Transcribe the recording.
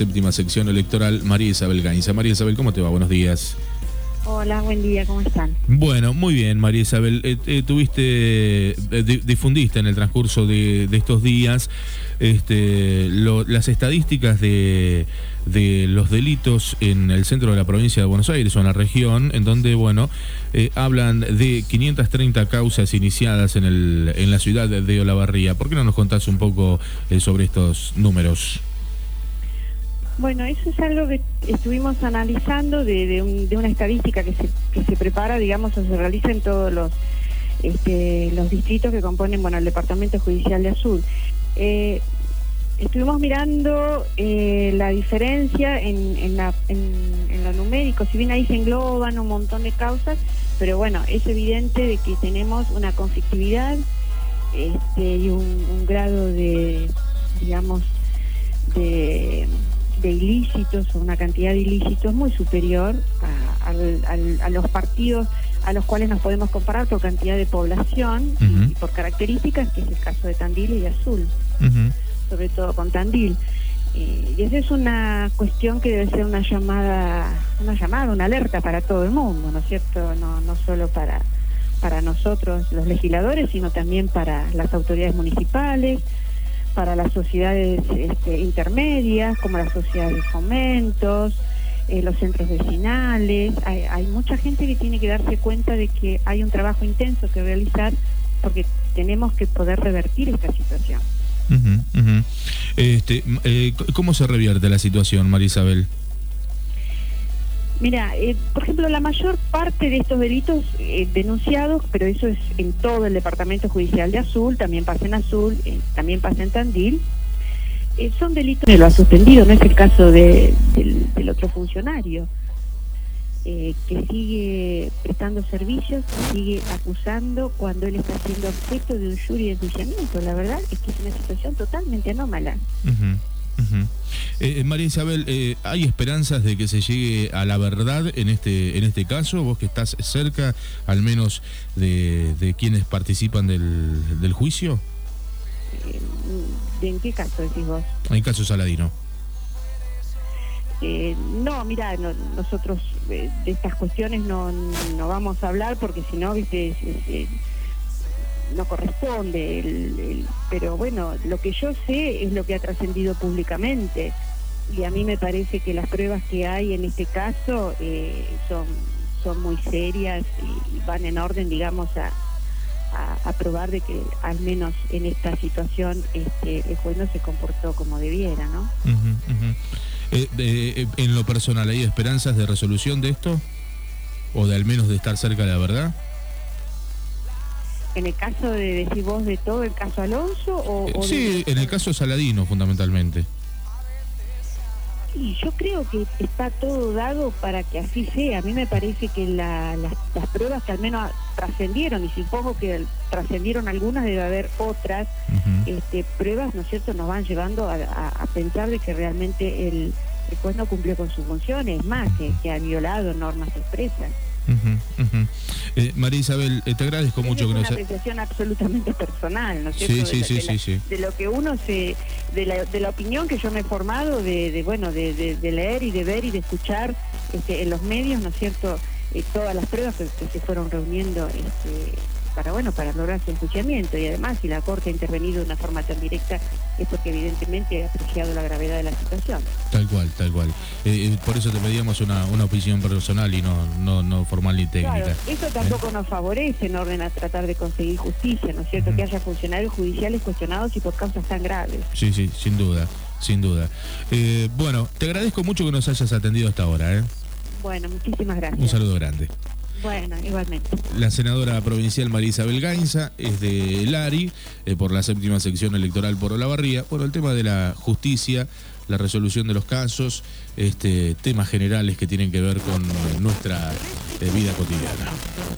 séptima sección electoral, María Isabel Gainza. María Isabel, ¿cómo te va? Buenos días. Hola, buen día, ¿cómo están? Bueno, muy bien, María Isabel. Eh, eh, tuviste, eh, difundiste en el transcurso de, estos días este, las estadísticas de, los delitos en el centro de la provincia de Buenos Aires o en la región, en donde, bueno, hablan de 530 causas iniciadas en, el, en la ciudad de Olavarría. ¿Por qué no nos contás un poco sobre estos números? Bueno, eso es algo que estuvimos analizando de, una estadística que se, prepara, digamos, o se realiza en todos los, este, distritos que componen bueno, el Departamento Judicial de Azul. Eh, estuvimos mirando eh, la diferencia en, la, en, lo numérico, si bien ahí se engloban un montón de causas, pero bueno, es evidente de que tenemos una conflictividad este, y un grado de, digamos, de de ilícitos o una cantidad de ilícitos muy superior a, los partidos a los cuales nos podemos comparar por cantidad de población y por características, que es el caso de Tandil y Azul, sobre todo con Tandil. Eh, y esa es una cuestión que debe ser una llamada, una llamada, una alerta para todo el mundo, ¿no es cierto? No, no solo para, para nosotros los legisladores, sino también para las autoridades municipales, para las sociedades este, intermedias, como las sociedades de fomentos, eh, los centros vecinales. Hay, mucha gente que tiene que darse cuenta de que hay un trabajo intenso que realizar porque tenemos que poder revertir esta situación. Este, eh, ¿Cómo se revierte la situación, María Isabel? Mira, eh, por ejemplo, la mayor parte de estos delitos eh, denunciados, pero eso es en todo el Departamento Judicial de Azul, también pasa en Azul, eh, también pasa en Tandil, son delitos que lo ha suspendido, no es el caso del, otro funcionario, que sigue prestando servicios, sigue acusando cuando él está siendo objeto de un jury de enjuiciamiento. La verdad es que es una situación totalmente anómala. Eh, María Isabel, eh, ¿hay esperanzas de que se llegue a la verdad en este, en este caso? Vos que estás cerca al menos de, quienes participan del, juicio. ¿De ¿En qué caso decís vos? En caso Saladino. Eh, no, mira, nosotros de estas cuestiones no, no vamos a hablar porque si no, viste, no corresponde, pero bueno, lo que yo sé es lo que ha trascendido públicamente y a mí me parece que las pruebas que hay en este caso eh, son, son muy serias y van en orden, digamos, a, a, probar de que al menos en esta situación este, el juez no se comportó como debiera, ¿no? Eh, eh, en lo personal, ¿hay esperanzas de resolución de esto? ¿O de al menos de estar cerca de la verdad? En el caso de decir vos de todo el caso Alonso o, eh, sí en el caso Saladino fundamentalmente y yo creo que está todo dado para que así sea. A mí me parece que las pruebas que al menos trascendieron, y supongo que trascendieron algunas, debe haber otras este, pruebas, ¿no es cierto?, nos van llevando a, pensar de que realmente el, juez no cumplió con sus funciones, más que, que ha violado normas expresas. Eh, María Isabel, eh, te agradezco mucho que nos... Es una apreciación absolutamente personal, ¿no es cierto? Sí, sí, sí, sí, De lo que uno se... De la, de la opinión que yo me he formado, de, bueno, de, leer y de ver y de escuchar este, en los medios, ¿no es cierto?, eh, todas las pruebas que, se fueron reuniendo este, para bueno para lograr su enjuiciamiento y además si la Corte ha intervenido de una forma tan directa es porque evidentemente ha apreciado la gravedad de la situación. Tal cual, tal cual. Eh, eh, por eso te pedíamos una, una opinión personal y no, no, no formal ni técnica. Claro, eso tampoco nos favorece en orden a tratar de conseguir justicia, ¿no es cierto? Que haya funcionarios judiciales cuestionados y por causas tan graves. Sí, sí, sin duda, sin duda. Eh, bueno, te agradezco mucho que nos hayas atendido hasta ahora. ¿eh? Bueno, muchísimas gracias. Un saludo grande. Bueno, igualmente. La senadora provincial María Isabel Gainza es de Lari, eh, por la séptima sección electoral por Olavarría. Bueno, el tema de la justicia, la resolución de los casos, este, temas generales que tienen que ver con nuestra eh, vida cotidiana.